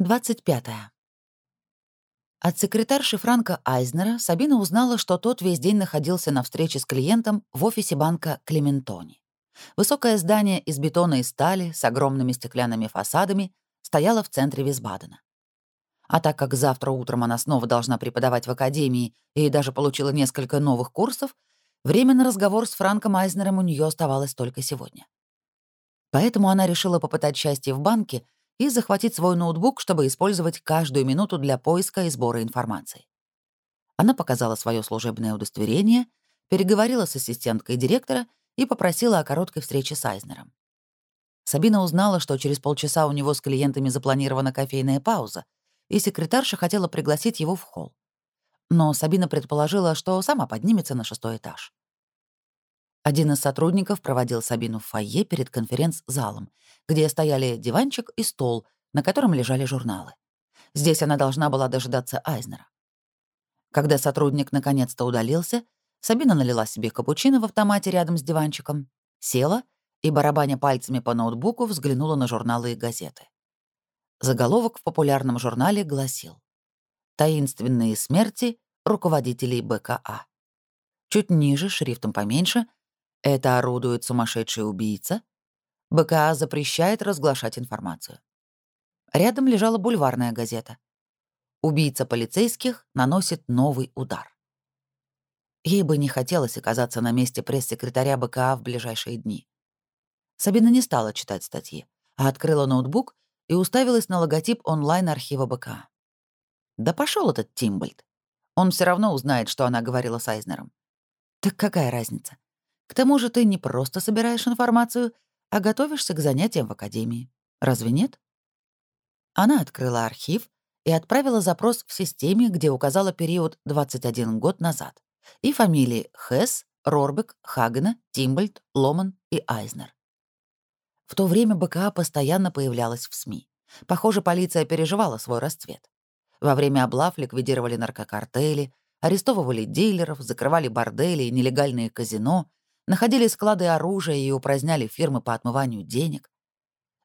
25. От секретарши Франка Айзнера Сабина узнала, что тот весь день находился на встрече с клиентом в офисе банка Клементони. Высокое здание из бетона и стали с огромными стеклянными фасадами стояло в центре Висбадена. А так как завтра утром она снова должна преподавать в академии и даже получила несколько новых курсов, время на разговор с Франком Айзнером у нее оставалось только сегодня. Поэтому она решила попытать счастье в банке — и захватить свой ноутбук, чтобы использовать каждую минуту для поиска и сбора информации. Она показала свое служебное удостоверение, переговорила с ассистенткой директора и попросила о короткой встрече с Айзнером. Сабина узнала, что через полчаса у него с клиентами запланирована кофейная пауза, и секретарша хотела пригласить его в холл. Но Сабина предположила, что сама поднимется на шестой этаж. Один из сотрудников проводил Сабину в фойе перед конференц-залом, где стояли диванчик и стол, на котором лежали журналы. Здесь она должна была дожидаться Айзнера. Когда сотрудник наконец-то удалился, Сабина налила себе капучино в автомате рядом с диванчиком, села и, барабаня пальцами по ноутбуку, взглянула на журналы и газеты. Заголовок в популярном журнале гласил «Таинственные смерти руководителей БКА». Чуть ниже, шрифтом поменьше — это орудует сумасшедший убийца? БКА запрещает разглашать информацию. Рядом лежала бульварная газета. Убийца полицейских наносит новый удар. Ей бы не хотелось оказаться на месте пресс-секретаря БКА в ближайшие дни. Сабина не стала читать статьи, а открыла ноутбук и уставилась на логотип онлайн-архива БКА. Да пошел этот Тимбольд. Он все равно узнает, что она говорила с Айзнером. Так какая разница? К тому же ты не просто собираешь информацию, а готовишься к занятиям в академии. Разве нет? Она открыла архив и отправила запрос в системе, где указала период 21 год назад, и фамилии Хесс, Рорбек, Хагена, Тимбольд, Ломан и Айзнер. В то время БКА постоянно появлялась в СМИ. Похоже, полиция переживала свой расцвет. Во время облав ликвидировали наркокартели, арестовывали дилеров, закрывали бордели и нелегальные казино, находили склады оружия и упраздняли фирмы по отмыванию денег.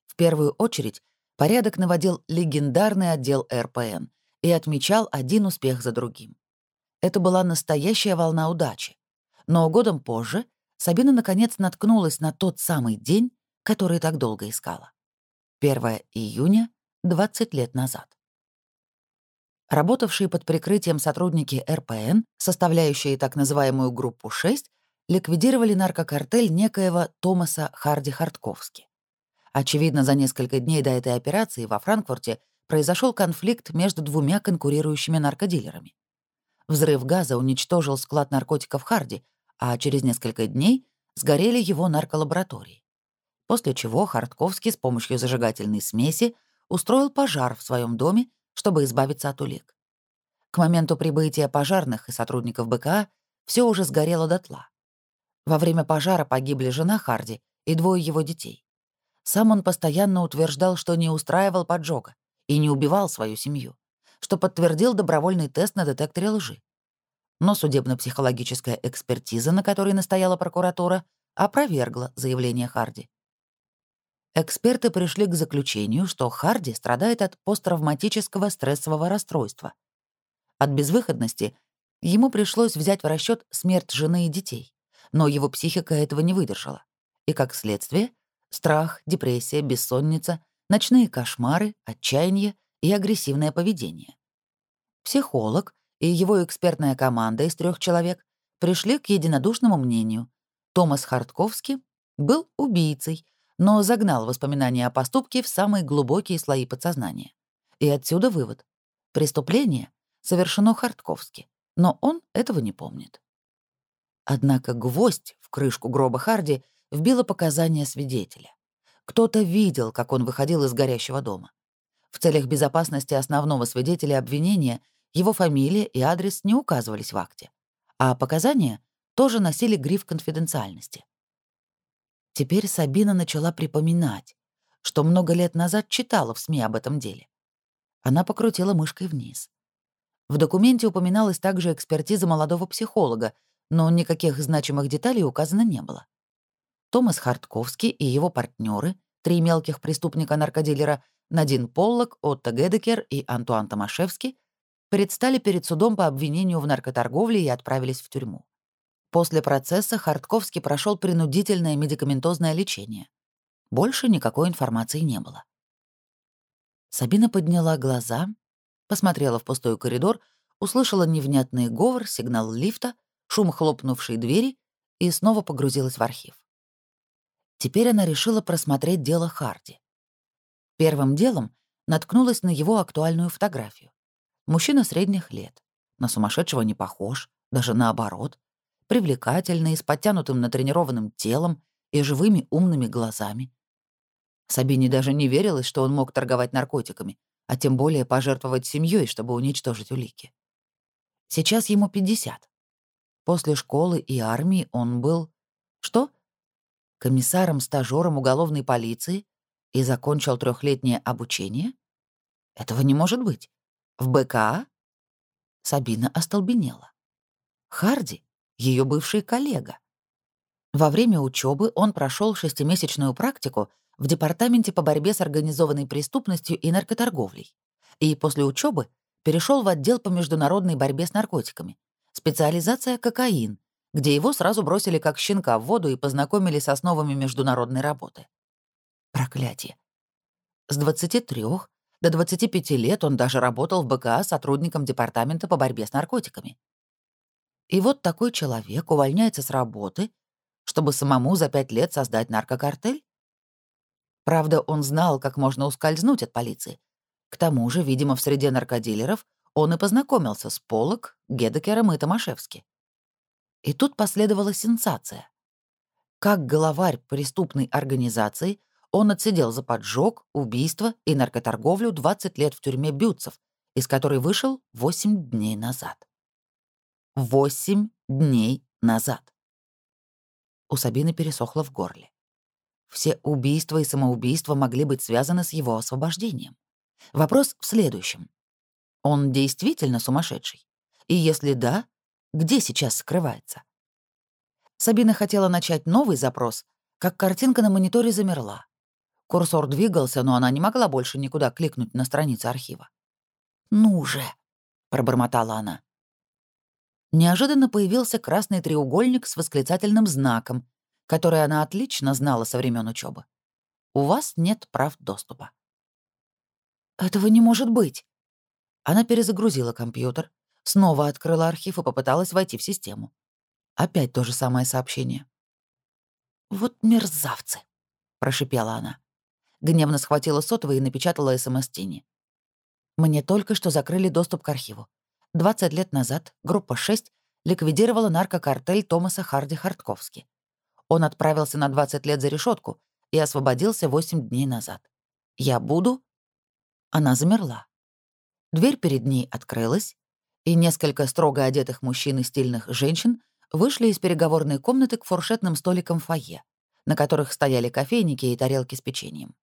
В первую очередь порядок наводил легендарный отдел РПН и отмечал один успех за другим. Это была настоящая волна удачи. Но годом позже Сабина наконец наткнулась на тот самый день, который так долго искала. 1 июня, 20 лет назад. Работавшие под прикрытием сотрудники РПН, составляющие так называемую группу 6, ликвидировали наркокартель некоего Томаса Харди Хартковски. Очевидно, за несколько дней до этой операции во Франкфурте произошел конфликт между двумя конкурирующими наркодилерами. Взрыв газа уничтожил склад наркотиков Харди, а через несколько дней сгорели его нарколаборатории. После чего Хартковский с помощью зажигательной смеси устроил пожар в своем доме, чтобы избавиться от улик. К моменту прибытия пожарных и сотрудников БКА все уже сгорело дотла. Во время пожара погибли жена Харди и двое его детей. Сам он постоянно утверждал, что не устраивал поджога и не убивал свою семью, что подтвердил добровольный тест на детекторе лжи. Но судебно-психологическая экспертиза, на которой настояла прокуратура, опровергла заявление Харди. Эксперты пришли к заключению, что Харди страдает от посттравматического стрессового расстройства. От безвыходности ему пришлось взять в расчет смерть жены и детей но его психика этого не выдержала. И как следствие — страх, депрессия, бессонница, ночные кошмары, отчаяние и агрессивное поведение. Психолог и его экспертная команда из трех человек пришли к единодушному мнению. Томас Хартковский был убийцей, но загнал воспоминания о поступке в самые глубокие слои подсознания. И отсюда вывод. Преступление совершено Хартковски, но он этого не помнит. Однако гвоздь в крышку гроба Харди вбило показания свидетеля. Кто-то видел, как он выходил из горящего дома. В целях безопасности основного свидетеля обвинения его фамилия и адрес не указывались в акте, а показания тоже носили гриф конфиденциальности. Теперь Сабина начала припоминать, что много лет назад читала в СМИ об этом деле. Она покрутила мышкой вниз. В документе упоминалась также экспертиза молодого психолога, но никаких значимых деталей указано не было. Томас Хартковский и его партнеры, три мелких преступника-наркодилера, Надин Поллок, Отто Гедекер и Антуан Томашевский предстали перед судом по обвинению в наркоторговле и отправились в тюрьму. После процесса Хартковский прошел принудительное медикаментозное лечение. Больше никакой информации не было. Сабина подняла глаза, посмотрела в пустой коридор, услышала невнятный говор, сигнал лифта, шум хлопнувшей двери и снова погрузилась в архив. Теперь она решила просмотреть дело Харди. Первым делом наткнулась на его актуальную фотографию. Мужчина средних лет, на сумасшедшего не похож, даже наоборот, привлекательный, с подтянутым натренированным телом и живыми умными глазами. Сабине даже не верилось, что он мог торговать наркотиками, а тем более пожертвовать семьей, чтобы уничтожить улики. Сейчас ему 50. После школы и армии он был... Что? Комиссаром-стажером уголовной полиции и закончил трехлетнее обучение? Этого не может быть. В БКА? Сабина остолбенела. Харди — ее бывший коллега. Во время учебы он прошел шестимесячную практику в Департаменте по борьбе с организованной преступностью и наркоторговлей, и после учебы перешел в отдел по международной борьбе с наркотиками, специализация кокаин, где его сразу бросили как щенка в воду и познакомили с основами международной работы. Проклятие. С 23 до 25 лет он даже работал в БКА сотрудником Департамента по борьбе с наркотиками. И вот такой человек увольняется с работы чтобы самому за пять лет создать наркокартель? Правда, он знал, как можно ускользнуть от полиции. К тому же, видимо, в среде наркодилеров он и познакомился с Полок, Гедекером и Томашевски. И тут последовала сенсация. Как главарь преступной организации он отсидел за поджог, убийство и наркоторговлю 20 лет в тюрьме Бютцев, из которой вышел 8 дней назад. 8 дней назад. У Сабины пересохло в горле. Все убийства и самоубийства могли быть связаны с его освобождением. Вопрос в следующем. Он действительно сумасшедший? И если да, где сейчас скрывается? Сабина хотела начать новый запрос, как картинка на мониторе замерла. Курсор двигался, но она не могла больше никуда кликнуть на странице архива. «Ну же!» — пробормотала она неожиданно появился красный треугольник с восклицательным знаком, который она отлично знала со времен учебы. У вас нет прав доступа. Этого не может быть. Она перезагрузила компьютер, снова открыла архив и попыталась войти в систему. Опять то же самое сообщение. «Вот мерзавцы!» — прошипела она. Гневно схватила сотовый и напечатала СМС Тини. «Мне только что закрыли доступ к архиву. 20 лет назад группа 6 ликвидировала наркокартель Томаса Харди Хартковски. Он отправился на 20 лет за решетку и освободился 8 дней назад. «Я буду...» Она замерла. Дверь перед ней открылась, и несколько строго одетых мужчин и стильных женщин вышли из переговорной комнаты к фуршетным столикам фойе, на которых стояли кофейники и тарелки с печеньем.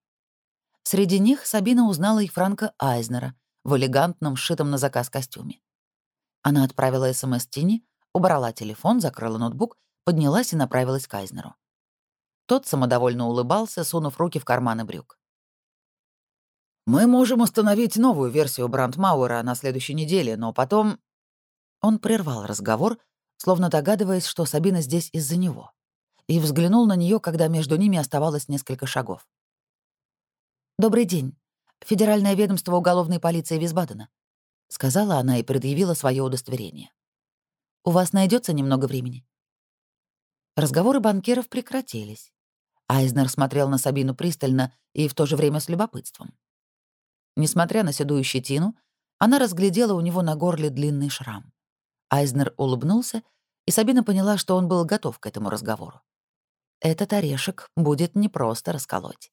Среди них Сабина узнала и Франка Айзнера в элегантном, сшитом на заказ костюме. Она отправила СМС Тини, убрала телефон, закрыла ноутбук, поднялась и направилась к Айзнеру. Тот самодовольно улыбался, сунув руки в карманы брюк. «Мы можем установить новую версию Брандмауэра на следующей неделе, но потом...» Он прервал разговор, словно догадываясь, что Сабина здесь из-за него, и взглянул на нее, когда между ними оставалось несколько шагов. «Добрый день. Федеральное ведомство уголовной полиции Висбадена. — сказала она и предъявила свое удостоверение. «У вас найдется немного времени?» Разговоры банкиров прекратились. Айзнер смотрел на Сабину пристально и в то же время с любопытством. Несмотря на седую щетину, она разглядела у него на горле длинный шрам. Айзнер улыбнулся, и Сабина поняла, что он был готов к этому разговору. Этот орешек будет непросто расколоть.